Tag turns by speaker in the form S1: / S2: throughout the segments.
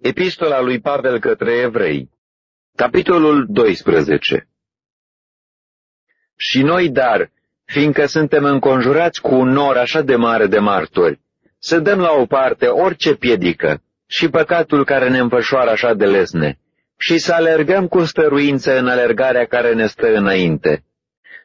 S1: Epistola lui Pavel către evrei Capitolul 12 Și noi, dar, fiindcă suntem înconjurați cu un nor așa de mare de martori, să dăm la o parte orice piedică și păcatul care ne înfășoară așa de lesne și să alergăm cu stăruință în alergarea care ne stă înainte.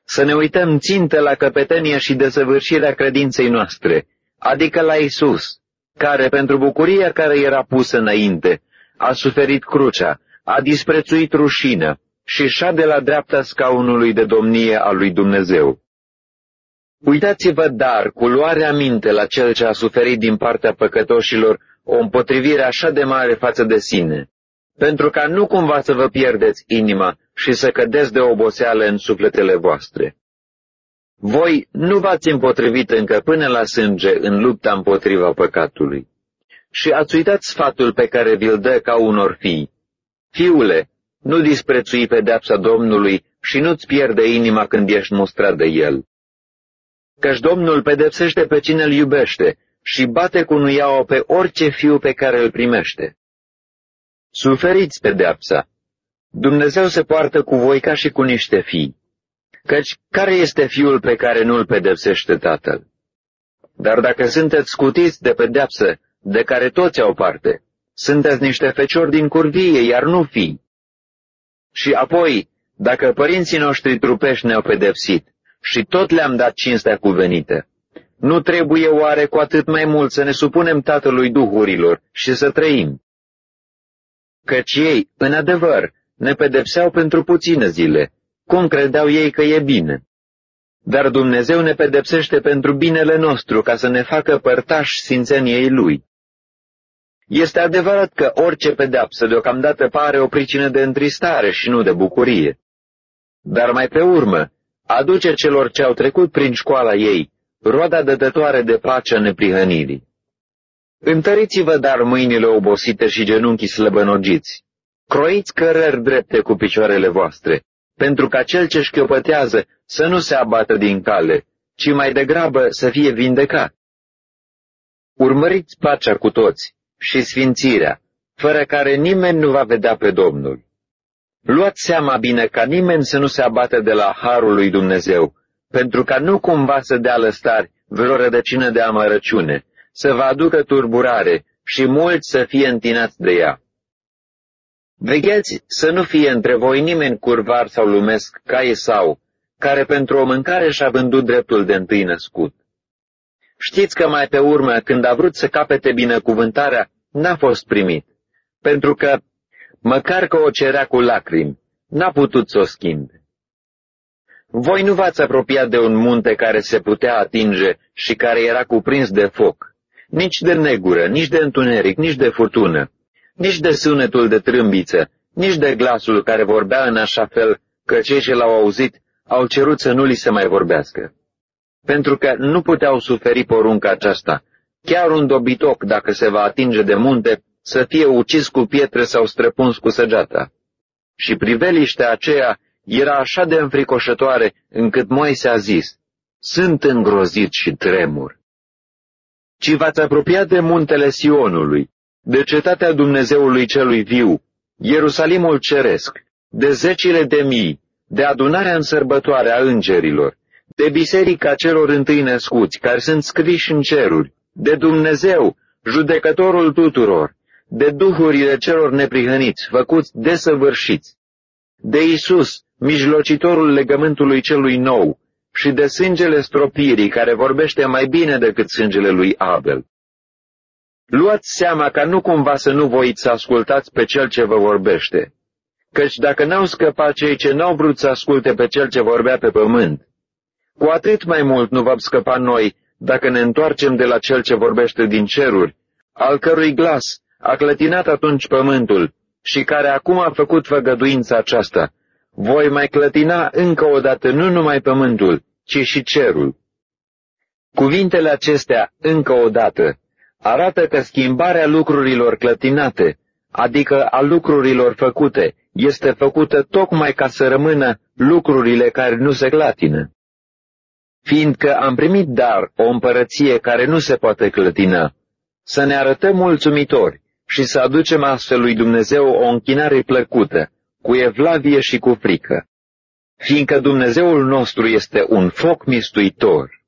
S1: Să ne uităm țintă la căpetenia și desăvârșirea credinței noastre, adică la Isus, care, pentru bucuria care era pusă înainte, a suferit crucea, a disprețuit rușină și de la dreapta scaunului de domnie al lui Dumnezeu. Uitați-vă, dar, cu luare aminte la cel ce a suferit din partea păcătoșilor o împotrivire așa de mare față de sine, pentru ca nu cumva să vă pierdeți inima și să cădeți de oboseală în sufletele voastre. Voi nu v-ați împotrivit încă până la sânge în lupta împotriva păcatului. Și ați uitat sfatul pe care vi-l dă ca unor fii. Fiule, nu disprețui pedeapsa Domnului și nu-ți pierde inima când ești mustrat de el. Căci Domnul pedepsește pe cine îl iubește și bate cu nuiaua pe orice fiu pe care îl primește. Suferiți pedeapsa. Dumnezeu se poartă cu voi ca și cu niște fii. Căci care este fiul pe care nu-l pedepsește tatăl? Dar dacă sunteți scutiți de pedeapsă, de care toți au parte, sunteți niște feciori din curvie, iar nu fii. Și apoi, dacă părinții noștri trupești ne-au pedepsit și tot le-am dat cinstea cuvenită, nu trebuie oare cu atât mai mult să ne supunem Tatălui Duhurilor și să trăim? Căci ei, în adevăr, ne pedepseau pentru puține zile, cum credeau ei că e bine. Dar Dumnezeu ne pedepsește pentru binele nostru ca să ne facă părtași sfințeniei Lui. Este adevărat că orice pedeapsă deocamdată pare o pricină de întristare și nu de bucurie. Dar mai pe urmă, aduce celor ce au trecut prin școala ei roada dătătoare de pace a neprihănirii. Întăriți-vă dar mâinile obosite și genunchii slăbănogiți. Croiți cărări drepte cu picioarele voastre, pentru ca cel ce șchiopătează să nu se abată din cale, ci mai degrabă să fie vindecat. Urmăriți pacea cu toți și sfințirea, fără care nimeni nu va vedea pe Domnul. Luați seama bine ca nimeni să nu se abate de la harul lui Dumnezeu, pentru ca nu cumva să dea lăstari vreo rădăcină de amărăciune, să vă aducă turburare și mulți să fie întinați de ea. Vegheți să nu fie între voi nimeni curvar sau lumesc ca Esau, care pentru o mâncare și-a vândut dreptul de întâi născut. Știți că mai pe urmă, când a vrut să capete binecuvântarea, n-a fost primit, pentru că, măcar că o cerea cu lacrimi, n-a putut să o schimbe. Voi nu v-ați apropiat de un munte care se putea atinge și care era cuprins de foc, nici de negură, nici de întuneric, nici de furtună, nici de sunetul de trâmbiță, nici de glasul care vorbea în așa fel că cei ce l-au auzit au cerut să nu li se mai vorbească. Pentru că nu puteau suferi porunca aceasta. Chiar un dobitoc, dacă se va atinge de munte, să fie ucis cu pietre sau străpuns cu săgeata. Și priveliștea aceea era așa de înfricoșătoare încât Moise a zis, Sunt îngrozit și tremur. Ci v-ați apropiat de muntele Sionului, de cetatea Dumnezeului celui viu, Ierusalimul ceresc, de zecile de mii, de adunarea în sărbătoare a îngerilor, de biserica celor întâi născuți, care sunt scriși în ceruri, de Dumnezeu, judecătorul tuturor, de duhurile celor neprihăniți, făcuți desăvârșiți, de Isus, mijlocitorul legământului celui nou, și de sângele stropirii, care vorbește mai bine decât sângele lui Abel. Luați seama ca nu cumva să nu voiți să ascultați pe cel ce vă vorbește, căci dacă n-au scăpat cei ce n-au vrut să asculte pe cel ce vorbea pe pământ, cu atât mai mult nu vom scăpa noi dacă ne întoarcem de la cel ce vorbește din ceruri, al cărui glas a clătinat atunci pământul și care acum a făcut făgăduința aceasta, voi mai clătina încă o dată nu numai pământul, ci și cerul. Cuvintele acestea, încă o dată, arată că schimbarea lucrurilor clătinate, adică a lucrurilor făcute, este făcută tocmai ca să rămână lucrurile care nu se clatină. Fiindcă am primit dar o împărăție care nu se poate clătina, să ne arătăm mulțumitori și să aducem astfel lui Dumnezeu o închinare plăcută, cu evlavie și cu frică, fiindcă Dumnezeul nostru este un foc mistuitor.